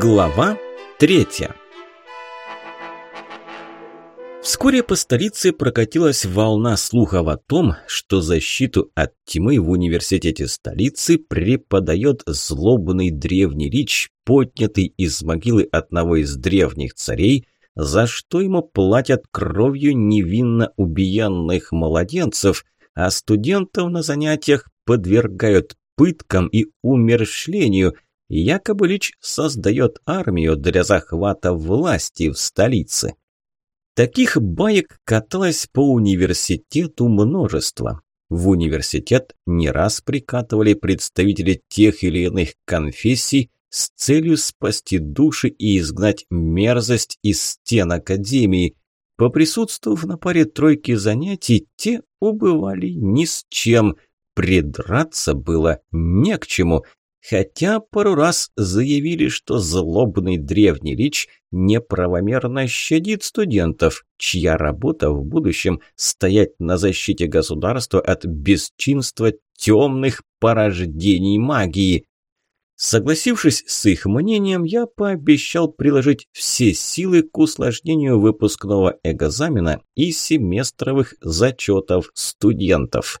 Глава третья Вскоре по столице прокатилась волна слухов о том, что защиту от тьмы в университете столицы преподает злобный древний рич, поднятый из могилы одного из древних царей, за что ему платят кровью невинно убиенных младенцев, а студентов на занятиях подвергают пыткам и умершлению. Якобы Лич создает армию для захвата власти в столице. Таких баек каталось по университету множество. В университет не раз прикатывали представители тех или иных конфессий с целью спасти души и изгнать мерзость из стен академии. Поприсутствовав на паре тройки занятий, те убывали ни с чем. Придраться было не к чему – Хотя пару раз заявили, что злобный древний Рич неправомерно щадит студентов, чья работа в будущем стоять на защите государства от бесчинства темных порождений магии. Согласившись с их мнением, я пообещал приложить все силы к усложнению выпускного экзамена и семестровых зачетов студентов.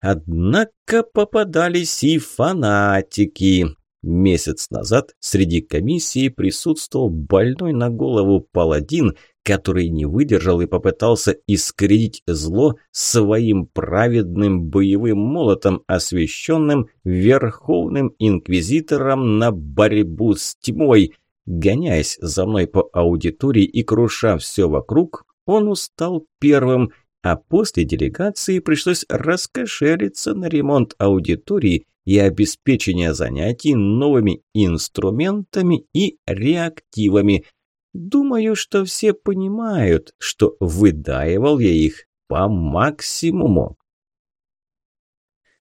Однако попадались и фанатики. Месяц назад среди комиссии присутствовал больной на голову паладин, который не выдержал и попытался искоренить зло своим праведным боевым молотом, освященным Верховным Инквизитором на борьбу с тьмой. Гоняясь за мной по аудитории и круша все вокруг, он устал первым – а после делегации пришлось раскошелиться на ремонт аудитории и обеспечение занятий новыми инструментами и реактивами. Думаю, что все понимают, что выдаивал я их по максимуму.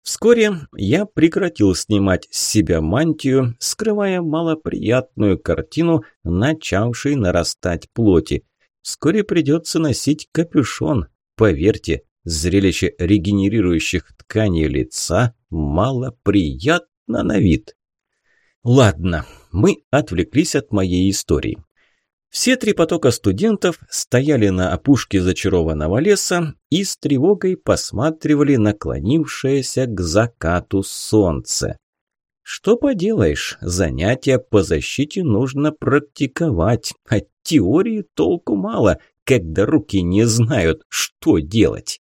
Вскоре я прекратил снимать с себя мантию, скрывая малоприятную картину, начавшей нарастать плоти. Вскоре придется носить капюшон, Поверьте, зрелище регенерирующих тканей лица малоприятно на вид. Ладно, мы отвлеклись от моей истории. Все три потока студентов стояли на опушке зачарованного леса и с тревогой посматривали наклонившееся к закату солнце. Что поделаешь, занятия по защите нужно практиковать, а теории толку мало, когда руки не знают, что делать.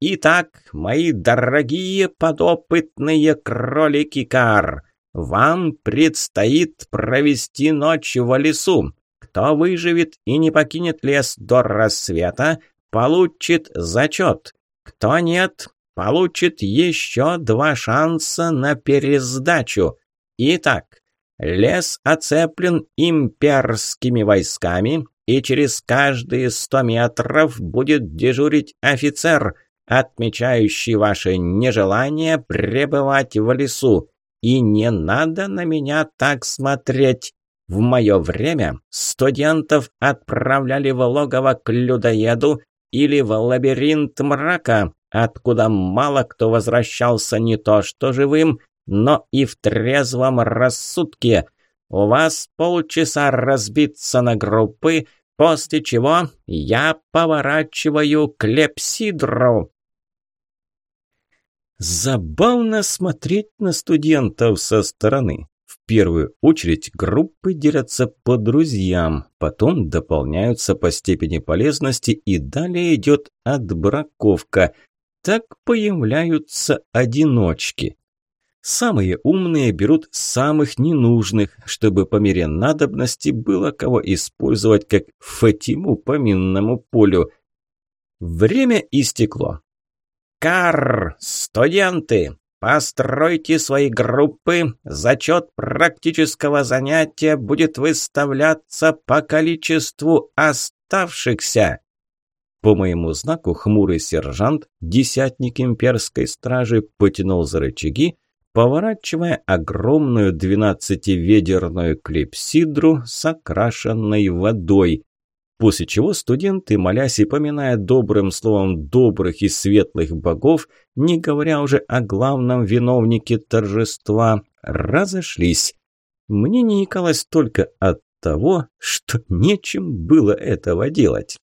Итак, мои дорогие подопытные кролики-кар, вам предстоит провести ночь в лесу. Кто выживет и не покинет лес до рассвета, получит зачет. Кто нет, получит еще два шанса на пересдачу. Итак, лес оцеплен имперскими войсками, и через каждые сто метров будет дежурить офицер, отмечающий ваше нежелание пребывать в лесу. И не надо на меня так смотреть. В мое время студентов отправляли в логово к людоеду или в лабиринт мрака, откуда мало кто возвращался не то что живым, но и в трезвом рассудке. У вас полчаса разбиться на группы, после чего я поворачиваю к лепсидру. Забавно смотреть на студентов со стороны. В первую очередь группы делятся по друзьям, потом дополняются по степени полезности и далее идет отбраковка. Так появляются одиночки. Самые умные берут самых ненужных, чтобы по мере надобности было кого использовать как Фатиму по минному полю. Время истекло. Кар, студенты, постройте свои группы. Зачет практического занятия будет выставляться по количеству оставшихся. По моему знаку хмурый сержант, десятник имперской стражи, потянул за рычаги, поворачивая огромную двенадцативедерную клипсидру с окрашенной водой. После чего студенты, молясь и поминая добрым словом добрых и светлых богов, не говоря уже о главном виновнике торжества, разошлись. Мне не икалось только от того, что нечем было этого делать.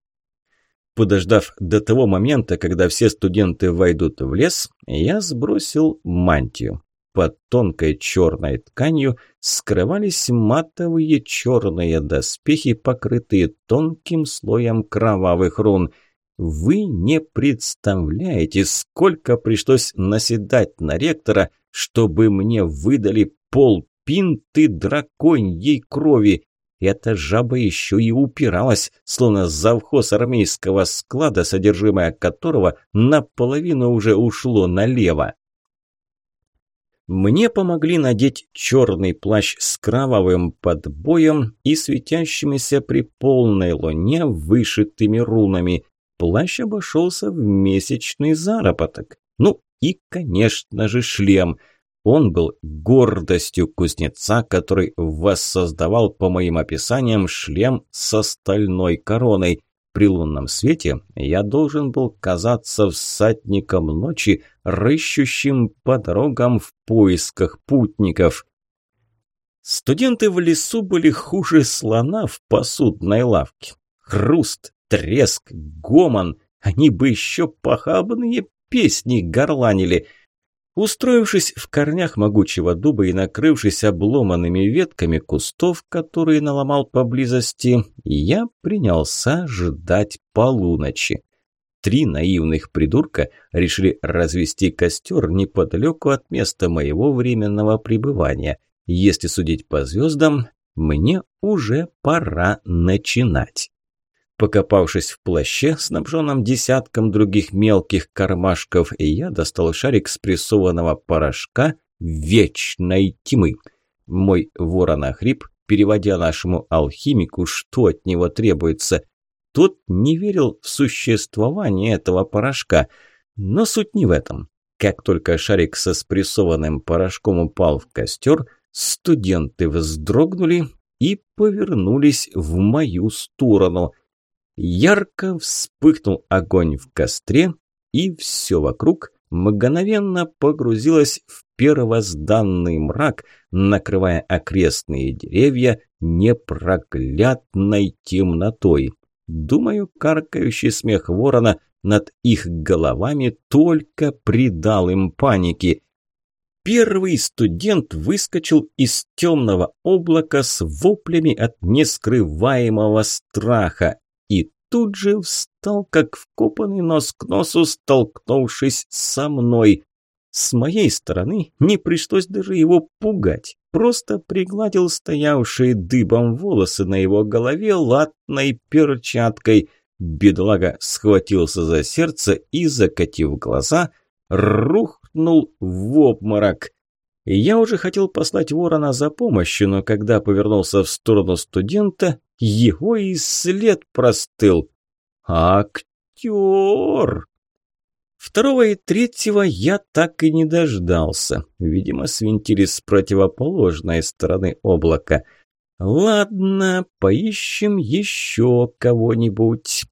Подождав до того момента, когда все студенты войдут в лес, я сбросил мантию. Под тонкой черной тканью скрывались матовые черные доспехи, покрытые тонким слоем кровавых рун. Вы не представляете, сколько пришлось наседать на ректора, чтобы мне выдали полпинты драконьей крови. Эта жаба еще и упиралась, словно завхоз армейского склада, содержимое которого наполовину уже ушло налево. Мне помогли надеть черный плащ с кровавым подбоем и светящимися при полной луне вышитыми рунами. Плащ обошелся в месячный заработок. Ну и, конечно же, шлем. Он был гордостью кузнеца, который воссоздавал, по моим описаниям, шлем со стальной короной – при лунном свете я должен был казаться всадником ночи, рыщущим по дорогам в поисках путников. Студенты в лесу были хуже слона в посудной лавке. Хруст, треск, гомон. Они бы еще похабные песни горланили – Устроившись в корнях могучего дуба и накрывшись обломанными ветками кустов, которые наломал поблизости, я принялся ждать полуночи. Три наивных придурка решили развести костер неподалеку от места моего временного пребывания. Если судить по звездам, мне уже пора начинать. Покопавшись в плаще, снабженном десятком других мелких кармашков, я достал шарик спрессованного порошка вечной тьмы. Мой ворон охрип, переводя нашему алхимику, что от него требуется. Тот не верил в существование этого порошка. Но суть не в этом. Как только шарик со спрессованным порошком упал в костер, студенты вздрогнули и повернулись в мою сторону – Ярко вспыхнул огонь в костре, и все вокруг мгновенно погрузилось в первозданный мрак, накрывая окрестные деревья непроглядной темнотой. Думаю, каркающий смех ворона над их головами только придал им паники. Первый студент выскочил из темного облака с воплями от нескрываемого страха тут же встал, как вкопанный нос к носу, столкнувшись со мной. С моей стороны не пришлось даже его пугать, просто пригладил стоявшие дыбом волосы на его голове латной перчаткой. Бедлага схватился за сердце и, закатив глаза, рухнул в обморок. Я уже хотел послать ворона за помощью, но когда повернулся в сторону студента, его и след простыл. Актер! Второго и третьего я так и не дождался. Видимо, свинтили с противоположной стороны облака. Ладно, поищем еще кого-нибудь.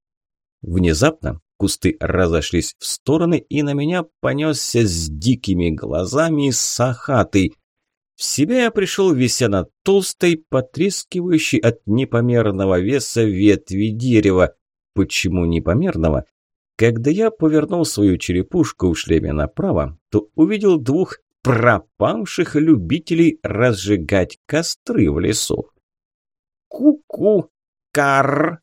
Внезапно кусты разошлись в стороны, и на меня понесся с дикими глазами сахатый. В себя я пришел, вися на толстой, потрескивающей от непомерного веса ветви дерева. Почему непомерного? Когда я повернул свою черепушку в шлеме направо, то увидел двух пропавших любителей разжигать костры в лесу. «Ку-ку! Кар!»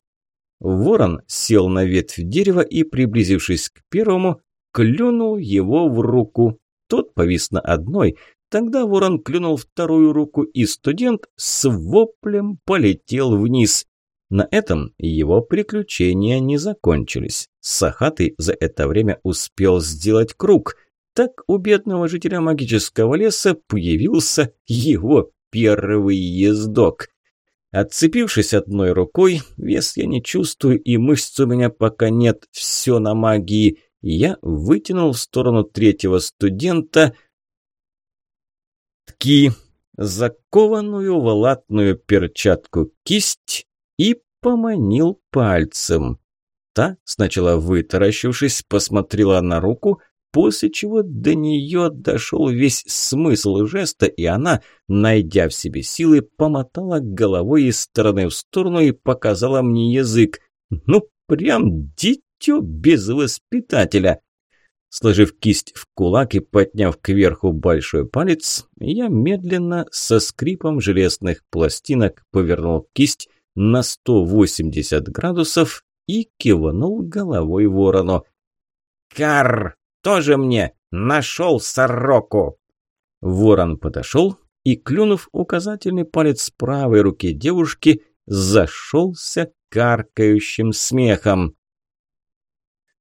Ворон сел на ветвь дерева и, приблизившись к первому, клюнул его в руку. Тот повис на одной, Тогда ворон клюнул вторую руку, и студент с воплем полетел вниз. На этом его приключения не закончились. Сахатый за это время успел сделать круг. Так у бедного жителя магического леса появился его первый ездок. Отцепившись одной рукой, вес я не чувствую и мышц у меня пока нет, все на магии, я вытянул в сторону третьего студента – носки, закованную в латную перчатку кисть и поманил пальцем. Та, сначала вытаращившись, посмотрела на руку, после чего до нее дошел весь смысл жеста, и она, найдя в себе силы, помотала головой из стороны в сторону и показала мне язык. Ну, прям дитё без воспитателя. Сложив кисть в кулак и подняв кверху большой палец, я медленно, со скрипом железных пластинок, повернул кисть на 180 градусов и кивнул головой ворону. «Карр! Тоже мне! Нашел сороку!» Ворон подошел и, клюнув указательный палец правой руки девушки, зашелся каркающим смехом.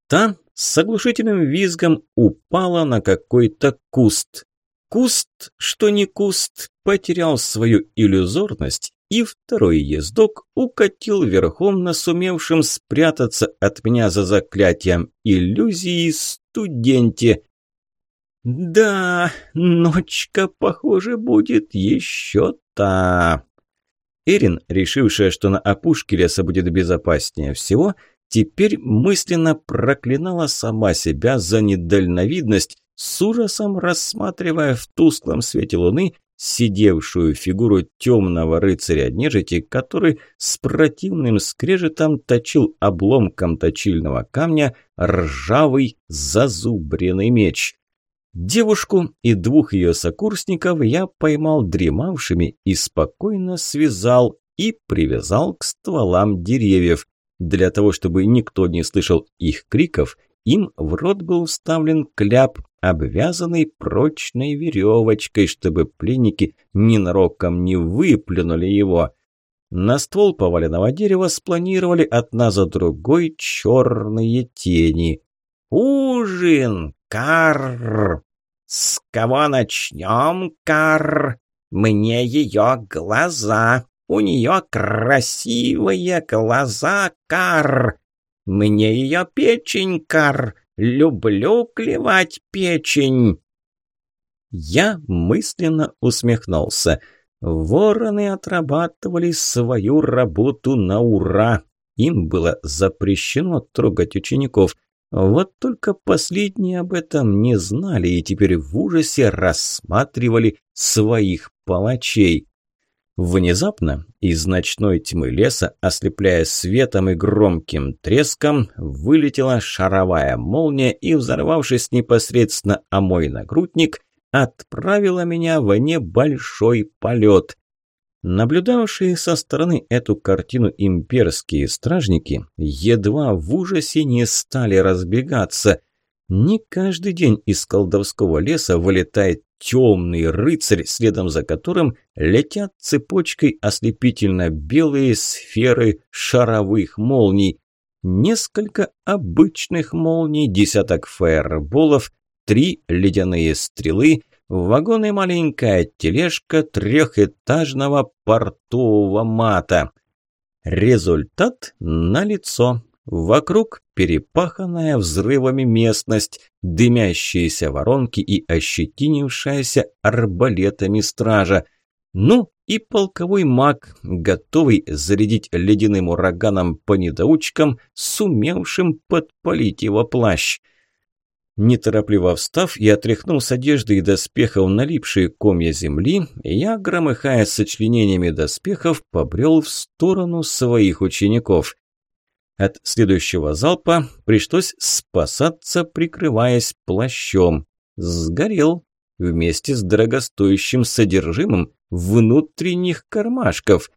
Та с оглушительным визгом упала на какой-то куст. Куст, что не куст, потерял свою иллюзорность, и второй ездок укатил верхом на сумевшем спрятаться от меня за заклятием иллюзии студенте. Да, ночка, похоже, будет еще та. Эрин, решившая, что на опушке леса будет безопаснее всего, теперь мысленно проклинала сама себя за недальновидность, с ужасом рассматривая в тусклом свете луны сидевшую фигуру темного рыцаря нежити, который с противным скрежетом точил обломком точильного камня ржавый зазубренный меч. Девушку и двух ее сокурсников я поймал дремавшими и спокойно связал и привязал к стволам деревьев. Для того, чтобы никто не слышал их криков, им в рот был вставлен кляп, обвязанный прочной веревочкой, чтобы пленники ненароком не выплюнули его. На ствол поваленного дерева спланировали одна за другой черные тени. «Ужин! Карр! С кого начнем, Карр? Мне ее глаза! У нее красивые глаза, Карр! Мне ее печень, Карр! Люблю клевать печень!» Я мысленно усмехнулся. Вороны отрабатывали свою работу на ура. Им было запрещено трогать учеников. Вот только последние об этом не знали и теперь в ужасе рассматривали своих палачей. Внезапно из ночной тьмы леса, ослепляя светом и громким треском, вылетела шаровая молния и, взорвавшись непосредственно о мой нагрудник, отправила меня в небольшой полет. Наблюдавшие со стороны эту картину имперские стражники едва в ужасе не стали разбегаться. Не каждый день из колдовского леса вылетает темный рыцарь, следом за которым летят цепочкой ослепительно белые сферы шаровых молний. Несколько обычных молний, десяток фаерболов, три ледяные стрелы, вагон и маленькая тележка трехэтажного портового мата. Результат налицо. Вокруг перепаханная взрывами местность, дымящиеся воронки и ощетинившаяся арбалетами стража. Ну и полковой маг, готовый зарядить ледяным ураганом по недоучкам, сумевшим подпалить его плащ. Неторопливо встав и отряхнул с одежды и доспехов налипшие комья земли, я, громыхая сочленениями доспехов, побрел в сторону своих учеников. От следующего залпа пришлось спасаться, прикрываясь плащом. Сгорел вместе с дорогостоящим содержимым внутренних кармашков.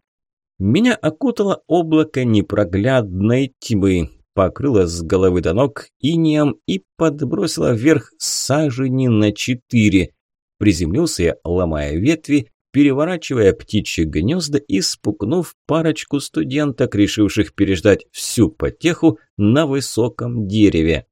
Меня окутало облако непроглядной тьмы, покрыло с головы до ног инеем и подбросило вверх сажени на четыре. Приземлился я, ломая ветви, переворачивая птичьи гнезда и спугнув парочку студенток, решивших переждать всю потеху на высоком дереве.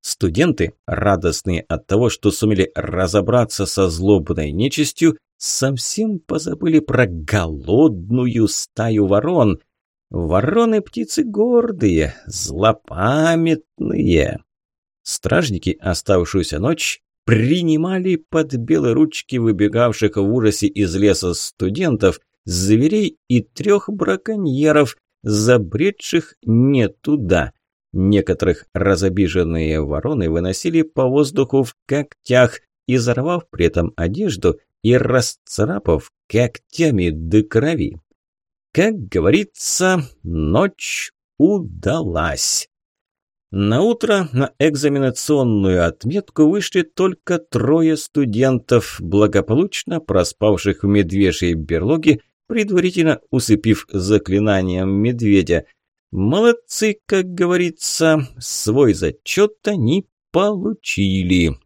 Студенты, радостные от того, что сумели разобраться со злобной нечистью, совсем позабыли про голодную стаю ворон. Вороны птицы гордые, злопамятные. Стражники оставшуюся ночь принимали под белые ручки выбегавших в ужасе из леса студентов, зверей и трех браконьеров, забредших не туда. Некоторых разобиженные вороны выносили по воздуху в когтях, изорвав при этом одежду и расцарапав когтями до крови. Как говорится, ночь удалась. На утро на экзаменационную отметку вышли только трое студентов, благополучно проспавших в медвежьей берлоге, предварительно усыпив заклинанием медведя. Молодцы, как говорится, свой зачет они получили.